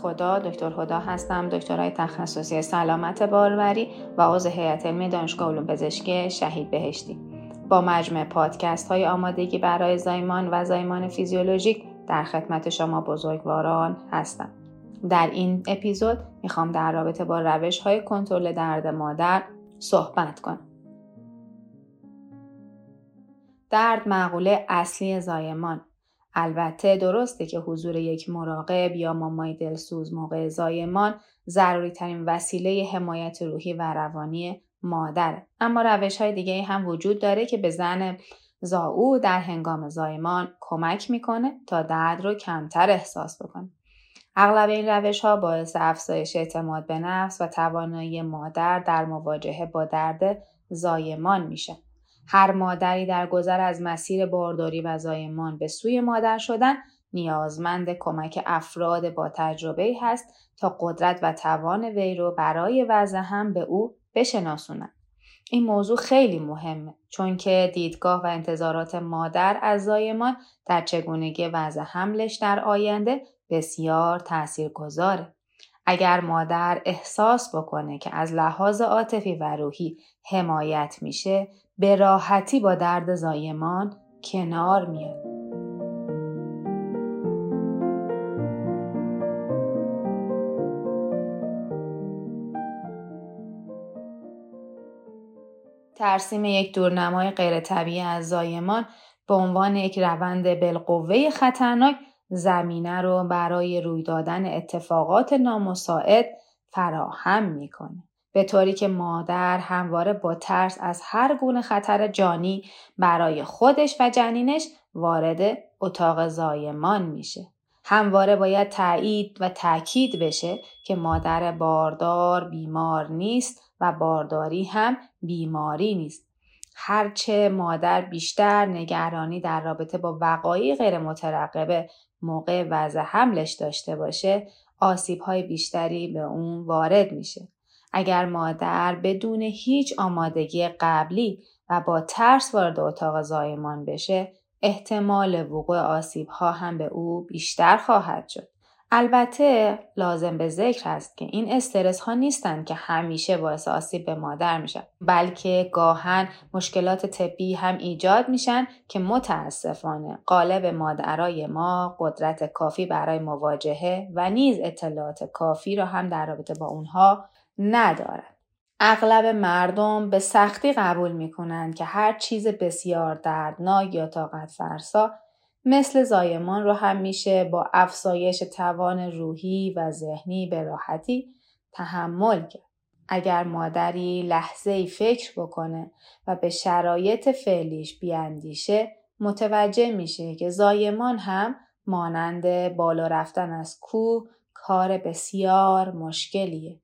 خدا دکتر خدا هستم. دکترای تخصصی سلامت باروری و عضو هیئت علمی دانشگاه علوم پزشکی شهید بهشتی. با مجموع پادکست های آمادگی برای زایمان و زایمان فیزیولوژیک در خدمت شما بزرگواران هستم. در این اپیزود می‌خوام در رابطه با روش های کنترل درد مادر صحبت کنم. درد معقوله اصلی زایمان. البته درسته که حضور یک مراقب یا مامای دلسوز موقع زایمان ضروری ترین وسیله حمایت روحی و روانی مادره اما روش های دیگه هم وجود داره که به زن زاو در هنگام زایمان کمک می‌کنه تا درد رو کمتر احساس بکنه. اغلب این روش ها باعث افزایش اعتماد به نفس و توانایی مادر در مواجهه با درد زایمان میشه. هر مادری در گذر از مسیر بارداری و زایمان به سوی مادر شدن نیازمند کمک افراد با تجربه هست تا قدرت و توان وی رو برای وضع هم به او بشناسونند. این موضوع خیلی مهمه چون که دیدگاه و انتظارات مادر از زایمان در چگونگی وضع حملش در آینده بسیار تأثیر گذاره. اگر مادر احساس بکنه که از لحاظ عاطفی و روحی حمایت میشه به راحتی با درد زایمان کنار میاد. ترسیم یک دورنمای غیر طبیعی از زایمان به عنوان یک روند بالقوه خطرناک زمینه رو برای روی دادن اتفاقات نامساعد فراهم می‌کنه. به طوری که مادر همواره با ترس از هر گونه خطر جانی برای خودش و جنینش وارد اتاق زایمان میشه. همواره باید تایید و تاکید بشه که مادر باردار بیمار نیست و بارداری هم بیماری نیست. هرچه مادر بیشتر نگرانی در رابطه با وقایع غیر مترقبه موقع وضع حملش داشته باشه آسیب های بیشتری به اون وارد میشه. اگر مادر بدون هیچ آمادگی قبلی و با ترس وارد اتاق زایمان بشه احتمال وقوع آسیب ها هم به او بیشتر خواهد شد. البته لازم به ذکر است که این استرس ها نیستند که همیشه باعث آسیب به مادر میشن بلکه گاهن مشکلات طبی هم ایجاد میشن که متاسفانه قالب مادرای ما قدرت کافی برای مواجهه و نیز اطلاعات کافی را هم در رابطه با اونها ندارد. اغلب مردم به سختی قبول می کنند که هر چیز بسیار دردناک یا طاقت فرسا مثل زایمان رو هم میشه با افزایش توان روحی و ذهنی به راحتی تحمل کرد. اگر مادری لحظه ای فکر بکنه و به شرایط فعلیش بیاندیشه متوجه میشه که زایمان هم مانند بالا رفتن از کوه کار بسیار مشکلیه.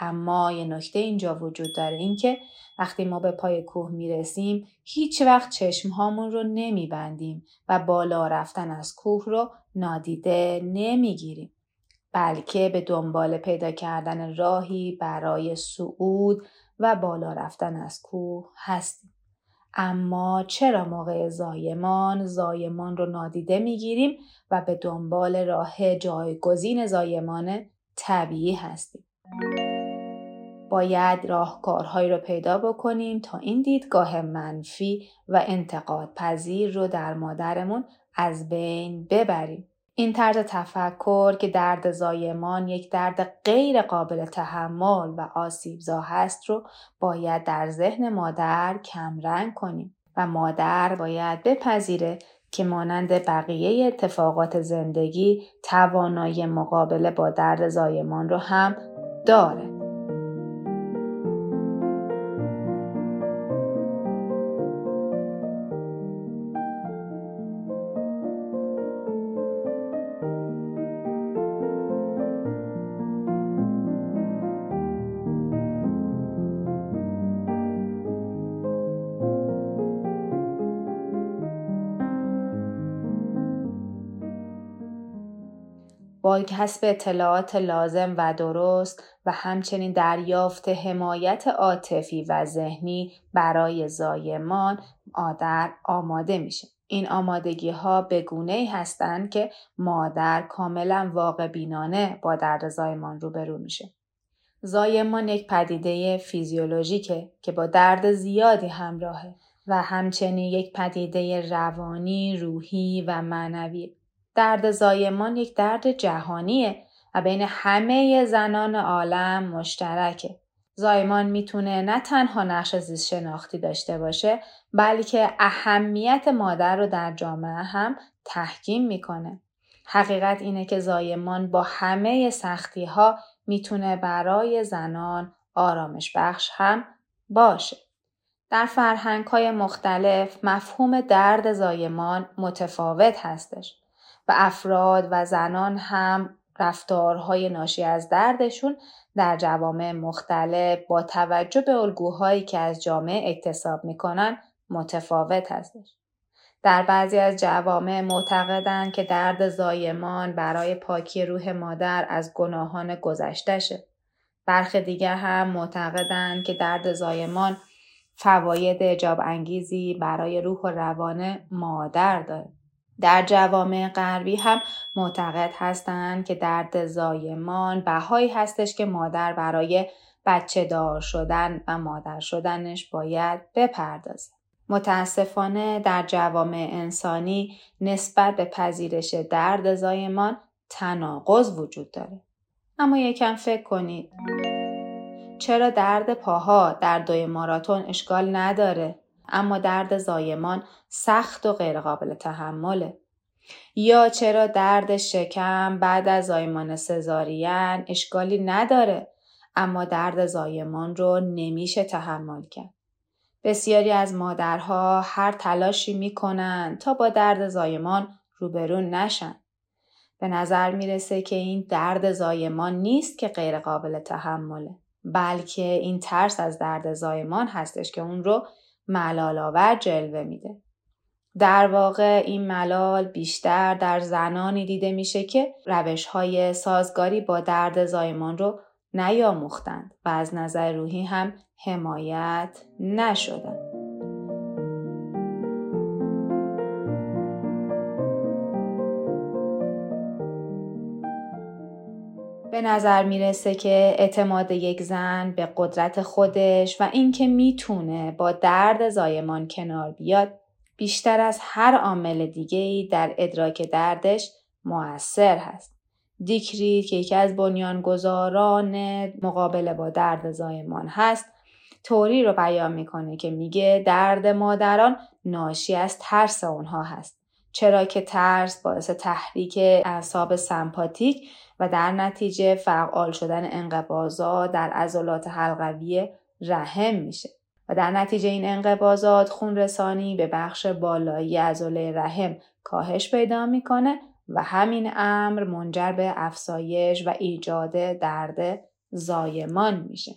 اما یه نکته اینجا وجود داره اینکه وقتی ما به پای کوه می‌رسیم هیچ وقت چشم هامون رو نمیبندیم و بالا رفتن از کوه رو نادیده نمی‌گیریم بلکه به دنبال پیدا کردن راهی برای صعود و بالا رفتن از کوه هستیم. اما چرا موقع زایمان زایمان رو نادیده می‌گیریم و به دنبال راه جایگزین زایمان طبیعی هستیم؟ باید راهکارهایی رو پیدا بکنیم تا این دیدگاه منفی و انتقاد پذیر رو در مادرمون از بین ببریم. این طرز تفکر که درد زایمان یک درد غیر قابل تحمل و آسیبزا هست رو باید در ذهن مادر کمرنگ کنیم و مادر باید بپذیره که مانند بقیه اتفاقات زندگی توانایی مقابله با درد زایمان رو هم داره. کسب اطلاعات لازم و درست و همچنین دریافت حمایت عاطفی و ذهنی برای زایمان مادر آماده میشه. این آمادگی ها به گونه ای هستند که مادر کاملا واقع بینانه با درد زایمان روبرو میشه. زایمان یک پدیده فیزیولوژیکه که با درد زیادی همراهه و همچنین یک پدیده روانی، روحی و معنوی. درد زایمان یک درد جهانیه و بین همه زنان عالم مشترکه. زایمان می‌تونه نه تنها نقش زیست شناختی داشته باشه بلکه اهمیت مادر رو در جامعه هم تحکیم می‌کنه. حقیقت اینه که زایمان با همه سختی ها می‌تونه برای زنان آرامش بخش هم باشه. در فرهنگ های مختلف مفهوم درد زایمان متفاوت هستش و افراد و زنان هم رفتارهای ناشی از دردشون در جوامع مختلف با توجه به الگوهایی که از جامعه اکتساب می‌کنن متفاوت هستش. در بعضی از جوامع معتقدند که درد زایمان برای پاکی روح مادر از گناهان گذشتهشه. برخی دیگر هم معتقدند که درد زایمان فواید اجاب انگیزی برای روح و روان مادر داره. در جوامع غربی هم معتقد هستند که درد زایمان بهایی هستش که مادر برای بچه دار شدن و مادر شدنش باید بپردازه. متاسفانه در جوامع انسانی نسبت به پذیرش درد زایمان تناقض وجود داره. اما یکم فکر کنید. چرا درد پاها در دوی ماراتون اشکال نداره اما درد زایمان سخت و غیرقابل تحمله؟ یا چرا درد شکم بعد از زایمان سزارین اشکالی نداره اما درد زایمان رو نمیشه تحمل کرد؟ بسیاری از مادرها هر تلاشی می‌کنن تا با درد زایمان روبرو نشن. به نظر می‌رسه که این درد زایمان نیست که غیر قابل تحمله. بلکه این ترس از درد زایمان هستش که اون رو ملال آور جلوه میده. در واقع این ملال بیشتر در زنانی دیده میشه که روش های سازگاری با درد زایمان رو نیاموختند و از نظر روحی هم حمایت نشدند. به نظر می‌رسه که اعتماد یک زن به قدرت خودش و اینکه می‌تونه با درد زایمان کنار بیاد بیشتر از هر عامل دیگه ای در ادراک دردش موثر هست. دیکریت که یکی از بنیانگذاران مقابله با درد زایمان هست طوری رو بیان می‌کنه که میگه درد مادران ناشی از ترس اونها هست چرا که ترس باعث تحریک اعصاب سمپاتیک و در نتیجه فعال شدن انقباضات در عضلات حلقوی رحم میشه و در نتیجه این انقباضات خون رسانی به بخش بالایی عضله رحم کاهش پیدا می‌کنه و همین امر منجر به افسایش و ایجاد درد زایمان میشه.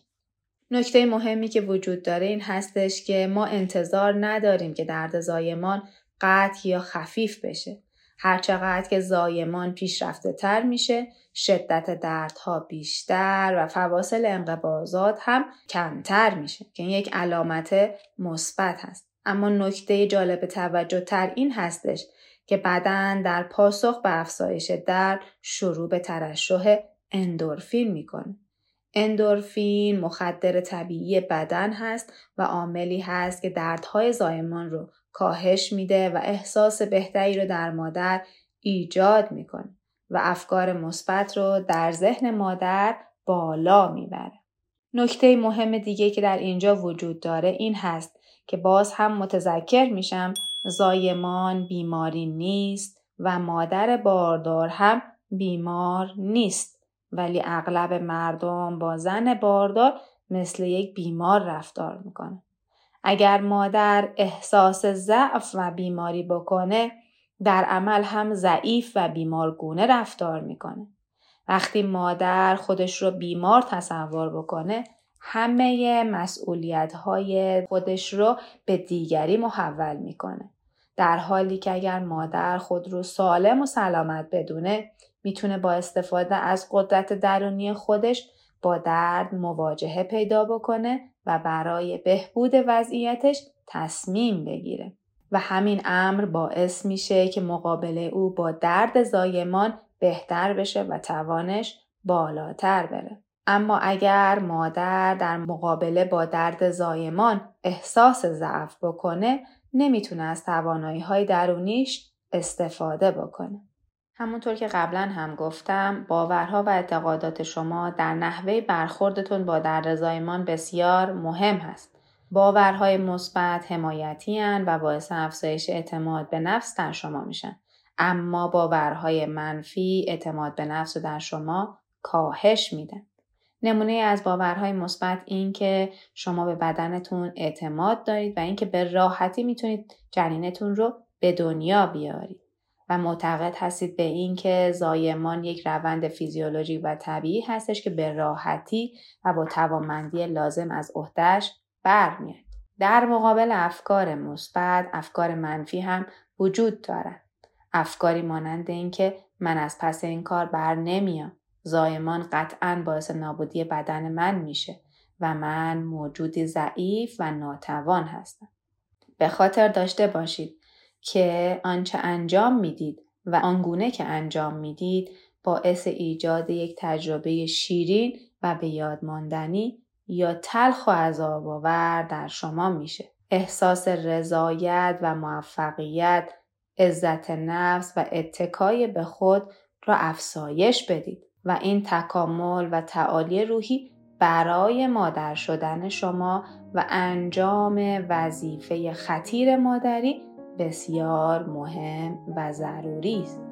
نکته مهمی که وجود داره این هستش که ما انتظار نداریم که درد زایمان قطع یا خفیف بشه. هرچقدر که زایمان پیشرفته تر میشه شدت دردها بیشتر و فواصل انقباضات هم کمتر میشه که این یک علامت مثبت هست اما نکته جالب توجه تر این هستش که بدن در پاسخ به افزایش درد شروع به ترشح اندورفین می‌کنه اندورفین مخدر طبیعی بدن هست و عاملی هست که دردهای زایمان رو کاهش میده و احساس بهتری رو در مادر ایجاد می‌کنه و افکار مثبت رو در ذهن مادر بالا می‌بره. نکته مهم دیگه که در اینجا وجود داره این هست که باز هم متذکر میشم زایمان بیماری نیست و مادر باردار هم بیمار نیست ولی اغلب مردم با زن باردار مثل یک بیمار رفتار می‌کنه. اگر مادر احساس ضعف و بیماری بکنه در عمل هم ضعیف و بیمارگونه رفتار می‌کنه. وقتی مادر خودش رو بیمار تصور بکنه همه مسئولیت های خودش رو به دیگری محول می‌کنه. در حالی که اگر مادر خود رو سالم و سلامت بدونه می‌تونه با استفاده از قدرت درونی خودش با درد مواجهه پیدا بکنه و برای بهبود وضعیتش تصمیم بگیره. و همین امر باعث میشه که مقابله او با درد زایمان بهتر بشه و توانش بالاتر بره. اما اگر مادر در مقابله با درد زایمان احساس ضعف بکنه نمی‌تونه از توانایی های درونیش استفاده بکنه. همونطور که قبلا هم گفتم باورها و اعتقادات شما در نحوه برخوردتون با درد زایمان بسیار مهم هست. باورهای مثبت حمایتی و باعث افزایش اعتماد به نفس در شما میشن. اما باورهای منفی اعتماد به نفس رو در شما کاهش میدن. نمونه از باورهای مثبت این که شما به بدنتون اعتماد دارید و اینکه به راحتی می‌تونید جنینتون رو به دنیا بیارید و معتقد هستید به اینکه زایمان یک روند فیزیولوژیک و طبیعی هستش که به راحتی و با توانمندی لازم از عهدهش برمیاد در مقابل افکار مثبت افکار منفی هم وجود دارد افکاری مانند اینکه من از پس این کار بر نمیام. زایمان قطعا باعث نابودی بدن من میشه و من موجودی ضعیف و ناتوان هستم. به خاطر داشته باشید. که آنچه انجام می‌دید و آنگونه که انجام می‌دید باعث ایجاد یک تجربه شیرین و به یاد ماندنی یا تلخ و عذاب آور در شما میشه. احساس رضایت و موفقیت، عزت نفس و اتکای به خود را افسایش بدید. و این تکامل و تعالی روحی برای مادر شدن شما و انجام وظیفه خطیر مادری بسیار مهم و ضروری است.